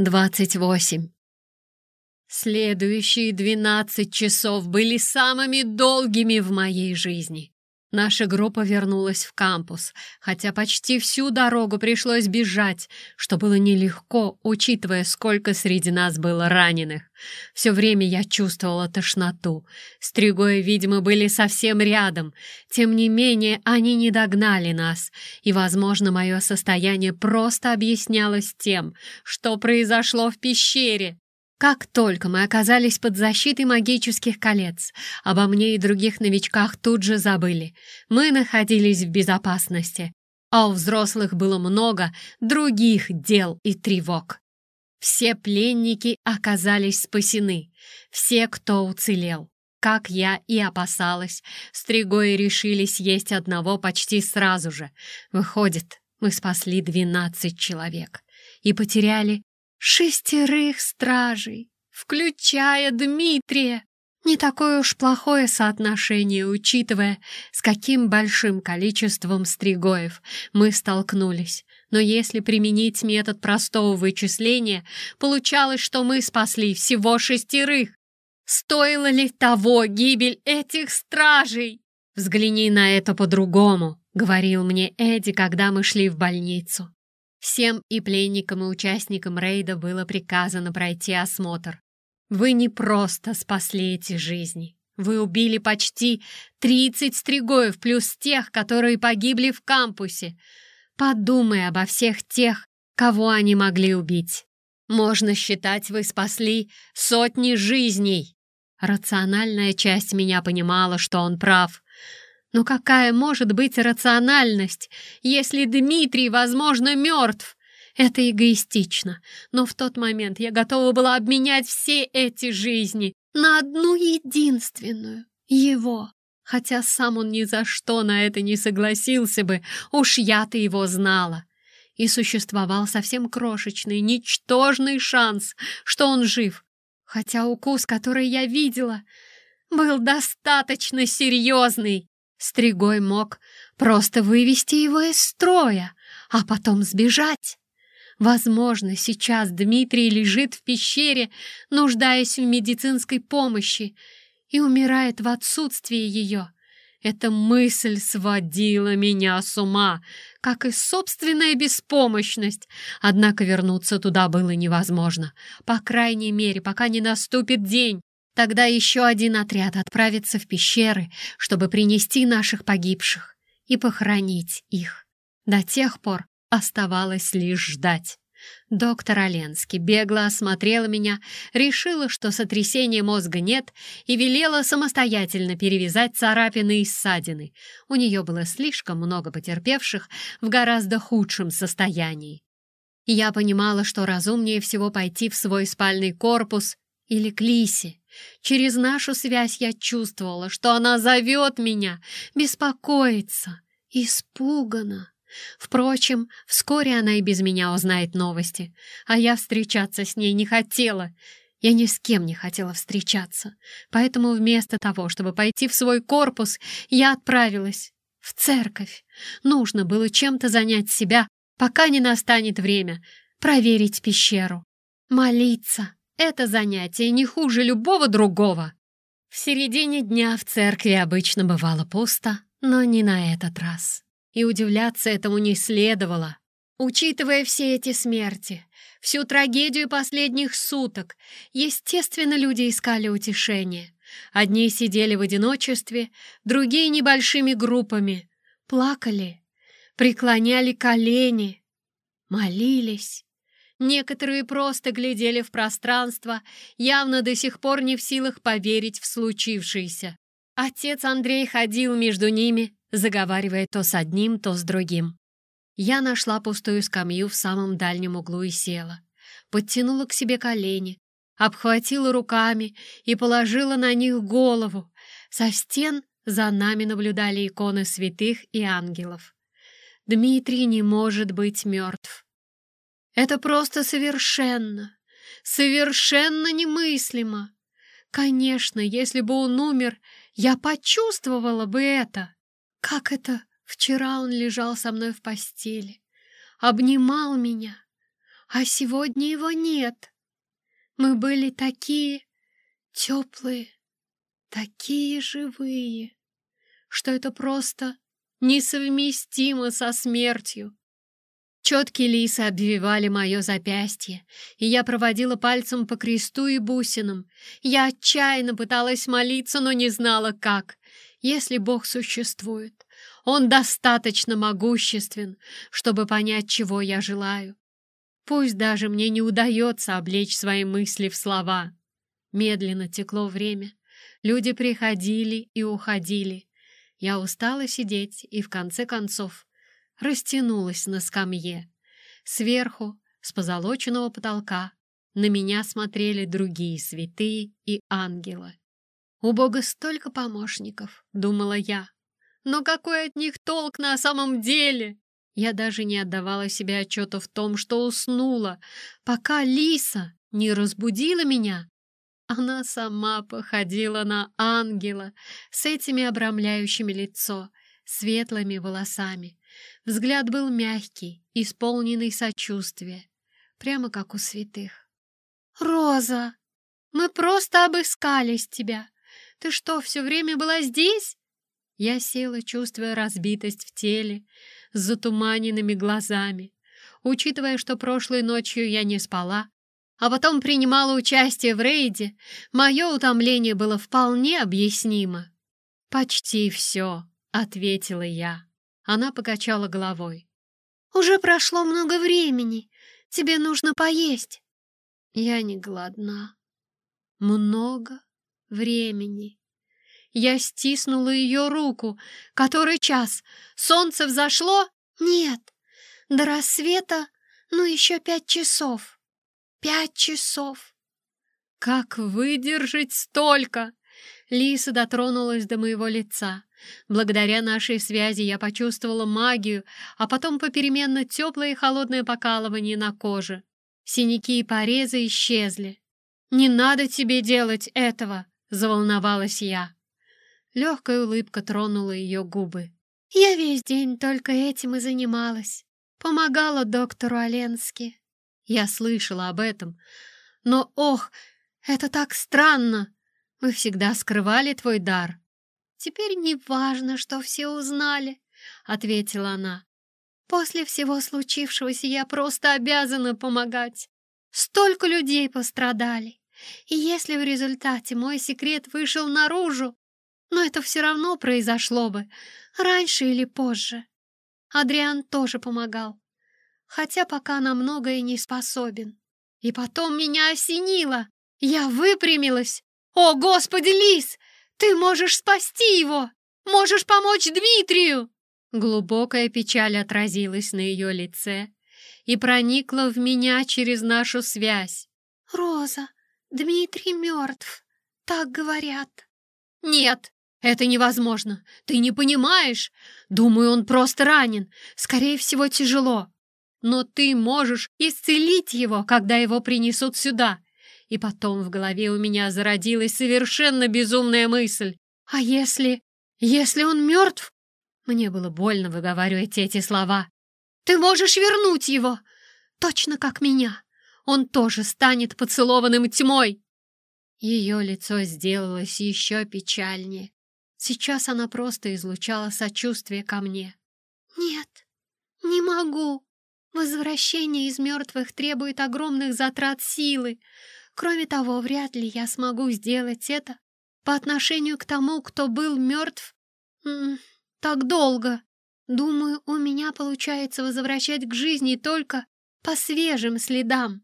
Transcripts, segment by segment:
28. Следующие 12 часов были самыми долгими в моей жизни. Наша группа вернулась в кампус, хотя почти всю дорогу пришлось бежать, что было нелегко, учитывая, сколько среди нас было раненых. Все время я чувствовала тошноту. Стригои, видимо, были совсем рядом. Тем не менее, они не догнали нас, и, возможно, мое состояние просто объяснялось тем, что произошло в пещере. Как только мы оказались под защитой магических колец, обо мне и других новичках тут же забыли. Мы находились в безопасности, а у взрослых было много других дел и тревог. Все пленники оказались спасены, все, кто уцелел. Как я и опасалась, стригои решили съесть одного почти сразу же. Выходит, мы спасли двенадцать человек и потеряли Шестерых стражей, включая Дмитрия. Не такое уж плохое соотношение, учитывая, с каким большим количеством стригоев мы столкнулись. Но если применить метод простого вычисления, получалось, что мы спасли всего шестерых. Стоило ли того гибель этих стражей? «Взгляни на это по-другому», — говорил мне Эдди, когда мы шли в больницу. Всем и пленникам, и участникам рейда было приказано пройти осмотр. Вы не просто спасли эти жизни. Вы убили почти 30 стригоев, плюс тех, которые погибли в кампусе. Подумай обо всех тех, кого они могли убить. Можно считать, вы спасли сотни жизней. Рациональная часть меня понимала, что он прав. Но какая может быть рациональность, если Дмитрий, возможно, мертв? Это эгоистично, но в тот момент я готова была обменять все эти жизни на одну единственную — его. Хотя сам он ни за что на это не согласился бы, уж я-то его знала. И существовал совсем крошечный, ничтожный шанс, что он жив. Хотя укус, который я видела, был достаточно серьезный. Стригой мог просто вывести его из строя, а потом сбежать. Возможно, сейчас Дмитрий лежит в пещере, нуждаясь в медицинской помощи, и умирает в отсутствии ее. Эта мысль сводила меня с ума, как и собственная беспомощность. Однако вернуться туда было невозможно, по крайней мере, пока не наступит день, Тогда еще один отряд отправится в пещеры, чтобы принести наших погибших и похоронить их. До тех пор оставалось лишь ждать. Доктор Оленский бегло осмотрела меня, решила, что сотрясения мозга нет, и велела самостоятельно перевязать царапины и ссадины. У нее было слишком много потерпевших в гораздо худшем состоянии. Я понимала, что разумнее всего пойти в свой спальный корпус или к Лисе, Через нашу связь я чувствовала, что она зовет меня, беспокоится, испугана. Впрочем, вскоре она и без меня узнает новости, а я встречаться с ней не хотела. Я ни с кем не хотела встречаться, поэтому вместо того, чтобы пойти в свой корпус, я отправилась в церковь. Нужно было чем-то занять себя, пока не настанет время проверить пещеру, молиться. Это занятие не хуже любого другого. В середине дня в церкви обычно бывало пусто, но не на этот раз. И удивляться этому не следовало. Учитывая все эти смерти, всю трагедию последних суток, естественно, люди искали утешения. Одни сидели в одиночестве, другие небольшими группами, плакали, преклоняли колени, молились. Некоторые просто глядели в пространство, явно до сих пор не в силах поверить в случившееся. Отец Андрей ходил между ними, заговаривая то с одним, то с другим. Я нашла пустую скамью в самом дальнем углу и села. Подтянула к себе колени, обхватила руками и положила на них голову. Со стен за нами наблюдали иконы святых и ангелов. Дмитрий не может быть мертв. Это просто совершенно, совершенно немыслимо. Конечно, если бы он умер, я почувствовала бы это. Как это вчера он лежал со мной в постели, обнимал меня, а сегодня его нет. Мы были такие теплые, такие живые, что это просто несовместимо со смертью. Четкие лисы обвивали мое запястье, и я проводила пальцем по кресту и бусинам. Я отчаянно пыталась молиться, но не знала, как. Если Бог существует, Он достаточно могуществен, чтобы понять, чего я желаю. Пусть даже мне не удается облечь свои мысли в слова. Медленно текло время. Люди приходили и уходили. Я устала сидеть и, в конце концов, растянулась на скамье. Сверху, с позолоченного потолка, на меня смотрели другие святые и ангелы. «У Бога столько помощников», — думала я. «Но какой от них толк на самом деле?» Я даже не отдавала себе отчета в том, что уснула, пока Лиса не разбудила меня. Она сама походила на ангела с этими обрамляющими лицо, светлыми волосами. Взгляд был мягкий, исполненный сочувствия, прямо как у святых. «Роза, мы просто обыскались тебя. Ты что, все время была здесь?» Я села, чувствуя разбитость в теле, с затуманенными глазами. Учитывая, что прошлой ночью я не спала, а потом принимала участие в рейде, мое утомление было вполне объяснимо. «Почти все», — ответила я. Она покачала головой. «Уже прошло много времени. Тебе нужно поесть». Я не голодна. Много времени. Я стиснула ее руку. Который час? Солнце взошло? Нет. До рассвета, ну, еще пять часов. Пять часов. Как выдержать столько? Лиса дотронулась до моего лица. Благодаря нашей связи я почувствовала магию, а потом попеременно теплое и холодное покалывание на коже. Синяки и порезы исчезли. «Не надо тебе делать этого!» — заволновалась я. Легкая улыбка тронула ее губы. «Я весь день только этим и занималась. Помогала доктору Оленски». Я слышала об этом. Но, ох, это так странно! Мы всегда скрывали твой дар. Теперь не важно, что все узнали, — ответила она. После всего случившегося я просто обязана помогать. Столько людей пострадали. И если в результате мой секрет вышел наружу, но это все равно произошло бы, раньше или позже. Адриан тоже помогал, хотя пока на многое не способен. И потом меня осенило. Я выпрямилась. «О, Господи, Лис, ты можешь спасти его! Можешь помочь Дмитрию!» Глубокая печаль отразилась на ее лице и проникла в меня через нашу связь. «Роза, Дмитрий мертв, так говорят». «Нет, это невозможно. Ты не понимаешь. Думаю, он просто ранен. Скорее всего, тяжело. Но ты можешь исцелить его, когда его принесут сюда. И потом в голове у меня зародилась совершенно безумная мысль. А если... если он мертв? Мне было больно выговаривать эти слова. Ты можешь вернуть его, точно как меня. Он тоже станет поцелованным тьмой. Ее лицо сделалось еще печальнее. Сейчас она просто излучала сочувствие ко мне. «Нет, не могу. Возвращение из мертвых требует огромных затрат силы. Кроме того, вряд ли я смогу сделать это по отношению к тому, кто был мертв так долго. Думаю, у меня получается возвращать к жизни только по свежим следам.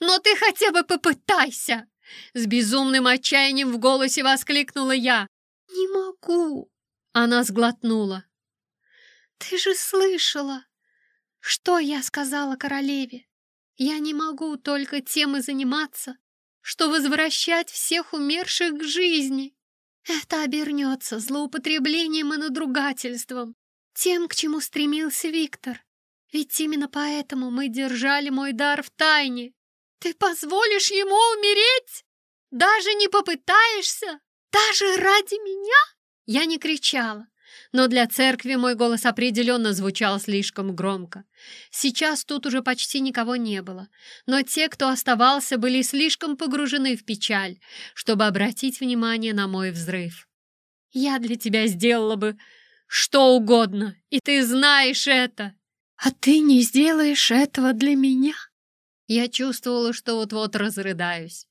Но ты хотя бы попытайся!» С безумным отчаянием в голосе воскликнула я. «Не могу!» Она сглотнула. «Ты же слышала, что я сказала королеве? Я не могу только тем и заниматься, что возвращать всех умерших к жизни. Это обернется злоупотреблением и надругательством, тем, к чему стремился Виктор. Ведь именно поэтому мы держали мой дар в тайне. Ты позволишь ему умереть? Даже не попытаешься?» Даже ради меня? Я не кричала, но для церкви мой голос определенно звучал слишком громко. Сейчас тут уже почти никого не было, но те, кто оставался, были слишком погружены в печаль, чтобы обратить внимание на мой взрыв. «Я для тебя сделала бы что угодно, и ты знаешь это!» «А ты не сделаешь этого для меня?» Я чувствовала, что вот-вот разрыдаюсь.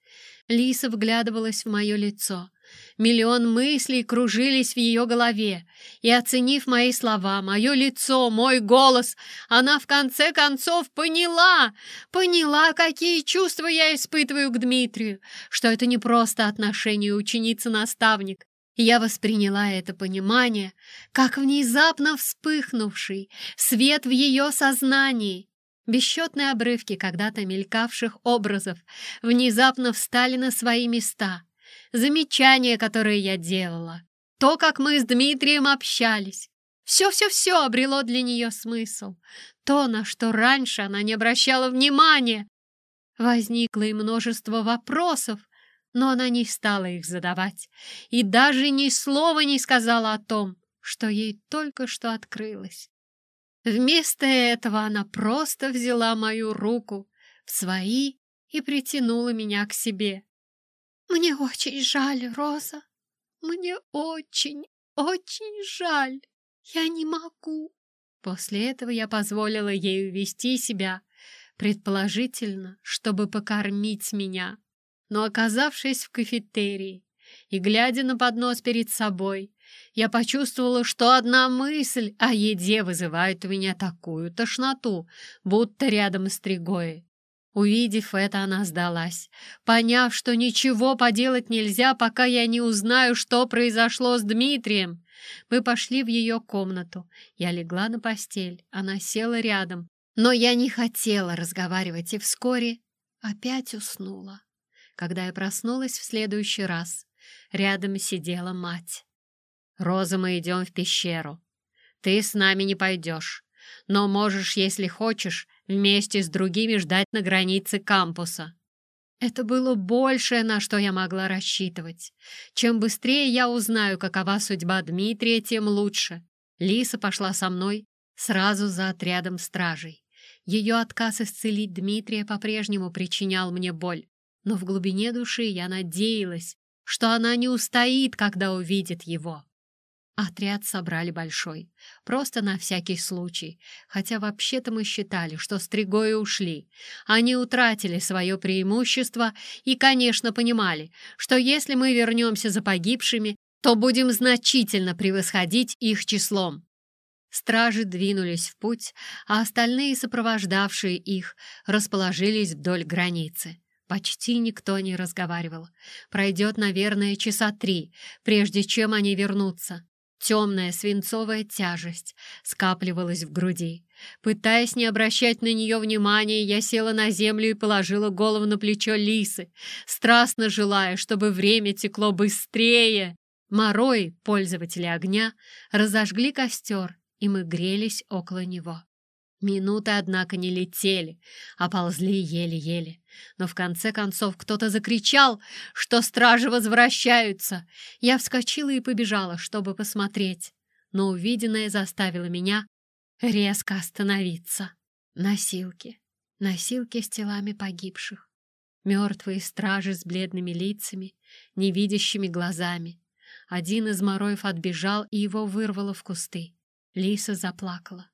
Лиса вглядывалась в мое лицо. Миллион мыслей кружились в ее голове, и, оценив мои слова, мое лицо, мой голос, она в конце концов поняла, поняла, какие чувства я испытываю к Дмитрию, что это не просто отношение ученицы-наставник. Я восприняла это понимание как внезапно вспыхнувший свет в ее сознании. Бесчетные обрывки когда-то мелькавших образов внезапно встали на свои места — замечания, которые я делала, то, как мы с Дмитрием общались. Все-все-все обрело для нее смысл. То, на что раньше она не обращала внимания. Возникло и множество вопросов, но она не стала их задавать и даже ни слова не сказала о том, что ей только что открылось. Вместо этого она просто взяла мою руку в свои и притянула меня к себе. «Мне очень жаль, Роза. Мне очень, очень жаль. Я не могу». После этого я позволила ей увести себя, предположительно, чтобы покормить меня. Но, оказавшись в кафетерии и глядя на поднос перед собой, я почувствовала, что одна мысль о еде вызывает у меня такую тошноту, будто рядом с Тригоей. Увидев это, она сдалась, поняв, что ничего поделать нельзя, пока я не узнаю, что произошло с Дмитрием. Мы пошли в ее комнату. Я легла на постель, она села рядом. Но я не хотела разговаривать и вскоре опять уснула. Когда я проснулась в следующий раз, рядом сидела мать. «Роза, мы идем в пещеру. Ты с нами не пойдешь, но можешь, если хочешь, вместе с другими ждать на границе кампуса. Это было большее, на что я могла рассчитывать. Чем быстрее я узнаю, какова судьба Дмитрия, тем лучше. Лиса пошла со мной сразу за отрядом стражей. Ее отказ исцелить Дмитрия по-прежнему причинял мне боль, но в глубине души я надеялась, что она не устоит, когда увидит его. Отряд собрали большой, просто на всякий случай, хотя вообще-то мы считали, что стригои ушли. Они утратили свое преимущество и, конечно, понимали, что если мы вернемся за погибшими, то будем значительно превосходить их числом. Стражи двинулись в путь, а остальные, сопровождавшие их, расположились вдоль границы. Почти никто не разговаривал. Пройдет, наверное, часа три, прежде чем они вернутся. Темная свинцовая тяжесть скапливалась в груди. Пытаясь не обращать на нее внимания, я села на землю и положила голову на плечо лисы, страстно желая, чтобы время текло быстрее. Морой, пользователи огня, разожгли костер, и мы грелись около него. Минуты, однако, не летели, а ползли еле-еле. Но в конце концов кто-то закричал, что стражи возвращаются. Я вскочила и побежала, чтобы посмотреть. Но увиденное заставило меня резко остановиться. Носилки. Носилки с телами погибших. Мертвые стражи с бледными лицами, невидящими глазами. Один из мороев отбежал, и его вырвало в кусты. Лиса заплакала.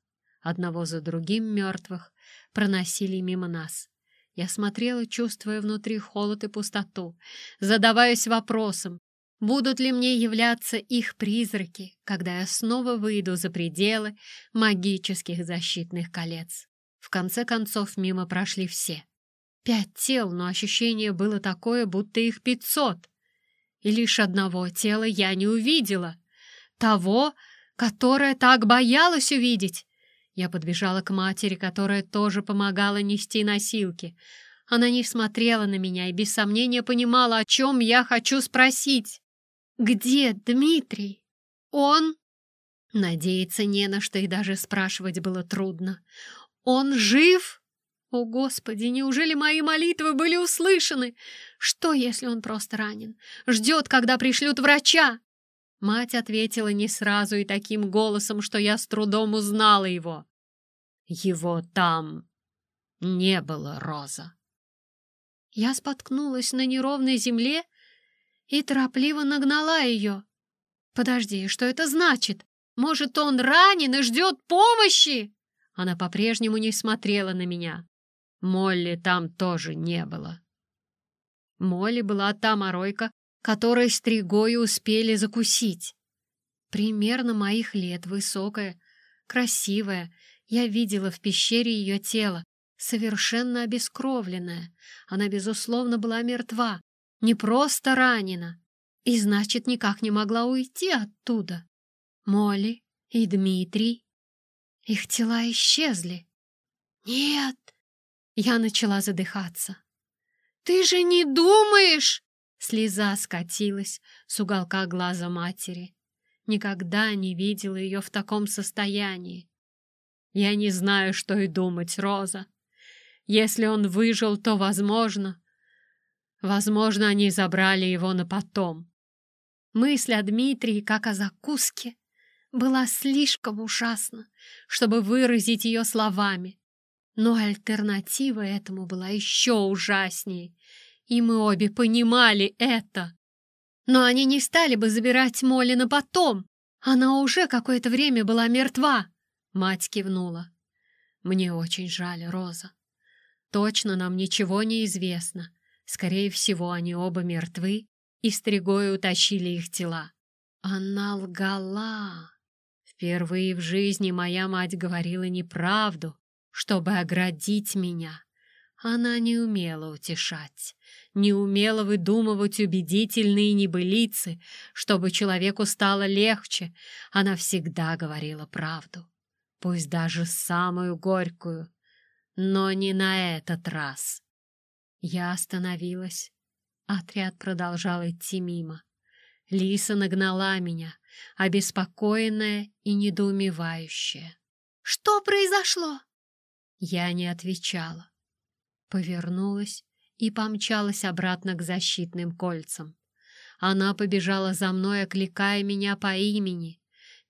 Одного за другим мертвых проносили мимо нас. Я смотрела, чувствуя внутри холод и пустоту, задаваясь вопросом, будут ли мне являться их призраки, когда я снова выйду за пределы магических защитных колец. В конце концов, мимо прошли все. Пять тел, но ощущение было такое, будто их пятьсот. И лишь одного тела я не увидела. Того, которое так боялась увидеть. Я подбежала к матери, которая тоже помогала нести носилки. Она не смотрела на меня и без сомнения понимала, о чем я хочу спросить. «Где Дмитрий? Он...» Надеяться не на что и даже спрашивать было трудно. «Он жив?» О, Господи, неужели мои молитвы были услышаны? Что, если он просто ранен? Ждет, когда пришлют врача? Мать ответила не сразу и таким голосом, что я с трудом узнала его. Его там не было, Роза. Я споткнулась на неровной земле и торопливо нагнала ее. «Подожди, что это значит? Может, он ранен и ждет помощи?» Она по-прежнему не смотрела на меня. Молли там тоже не было. Молли была та моройка, которой стригой успели закусить. Примерно моих лет, высокая, красивая. Я видела в пещере ее тело, совершенно обескровленная. Она, безусловно, была мертва, не просто ранена, и, значит, никак не могла уйти оттуда. Молли и Дмитрий. Их тела исчезли. Нет, я начала задыхаться. «Ты же не думаешь?» Слеза скатилась с уголка глаза матери. Никогда не видела ее в таком состоянии. Я не знаю, что и думать, Роза. Если он выжил, то, возможно... Возможно, они забрали его на потом. Мысль о Дмитрии, как о закуске, была слишком ужасна, чтобы выразить ее словами. Но альтернатива этому была еще ужаснее, и мы обе понимали это. Но они не стали бы забирать Молли на потом. Она уже какое-то время была мертва. Мать кивнула. Мне очень жаль, Роза. Точно нам ничего не известно. Скорее всего, они оба мертвы, и стригой утащили их тела. Она лгала. Впервые в жизни моя мать говорила неправду, чтобы оградить меня. Она не умела утешать, не умела выдумывать убедительные небылицы, чтобы человеку стало легче. Она всегда говорила правду, пусть даже самую горькую, но не на этот раз. Я остановилась. Отряд продолжал идти мимо. Лиса нагнала меня, обеспокоенная и недоумевающая. «Что произошло?» Я не отвечала. Повернулась и помчалась обратно к защитным кольцам. Она побежала за мной, окликая меня по имени.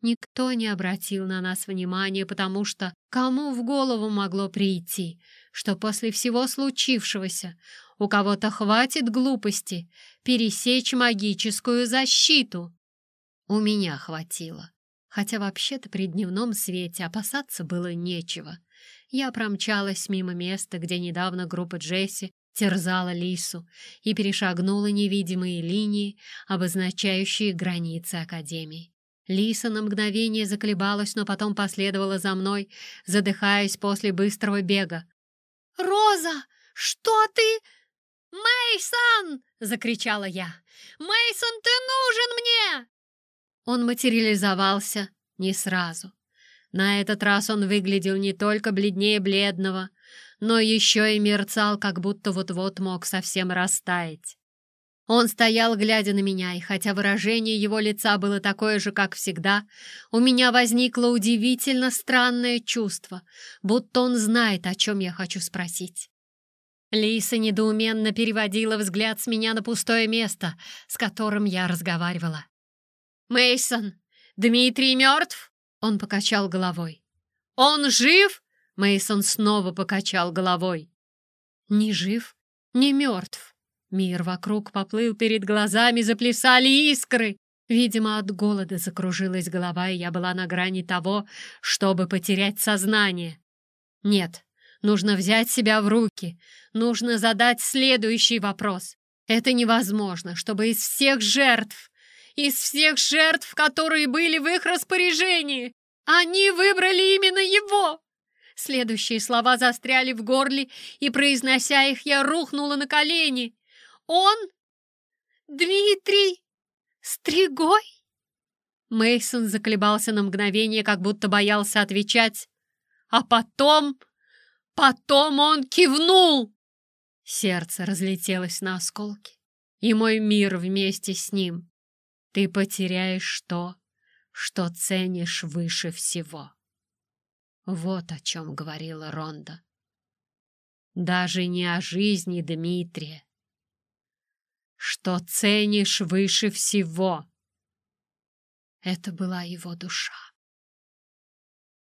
Никто не обратил на нас внимания, потому что кому в голову могло прийти, что после всего случившегося у кого-то хватит глупости пересечь магическую защиту? У меня хватило. Хотя вообще-то при дневном свете опасаться было нечего. Я промчалась мимо места, где недавно группа Джесси терзала лису и перешагнула невидимые линии, обозначающие границы Академии. Лиса на мгновение заколебалась, но потом последовала за мной, задыхаясь после быстрого бега. «Роза, что ты...» Мейсон! закричала я. Мейсон, ты нужен мне!» Он материализовался не сразу. На этот раз он выглядел не только бледнее бледного, но еще и мерцал, как будто вот-вот мог совсем растаять. Он стоял, глядя на меня, и хотя выражение его лица было такое же, как всегда, у меня возникло удивительно странное чувство, будто он знает, о чем я хочу спросить. Лиса недоуменно переводила взгляд с меня на пустое место, с которым я разговаривала. Мейсон, Дмитрий мертв?» Он покачал головой. «Он жив?» Мейсон снова покачал головой. «Не жив, не мертв». Мир вокруг поплыл перед глазами, заплясали искры. Видимо, от голода закружилась голова, и я была на грани того, чтобы потерять сознание. Нет, нужно взять себя в руки, нужно задать следующий вопрос. Это невозможно, чтобы из всех жертв, из всех жертв, которые были в их распоряжении, они выбрали именно его. Следующие слова застряли в горле, и, произнося их, я рухнула на колени. «Он? Дмитрий? Стригой?» Мейсон заколебался на мгновение, как будто боялся отвечать. А потом... Потом он кивнул! Сердце разлетелось на осколки, и мой мир вместе с ним. Ты потеряешь то, что ценишь выше всего. Вот о чем говорила Ронда. Даже не о жизни Дмитрия. Что ценишь выше всего. Это была его душа.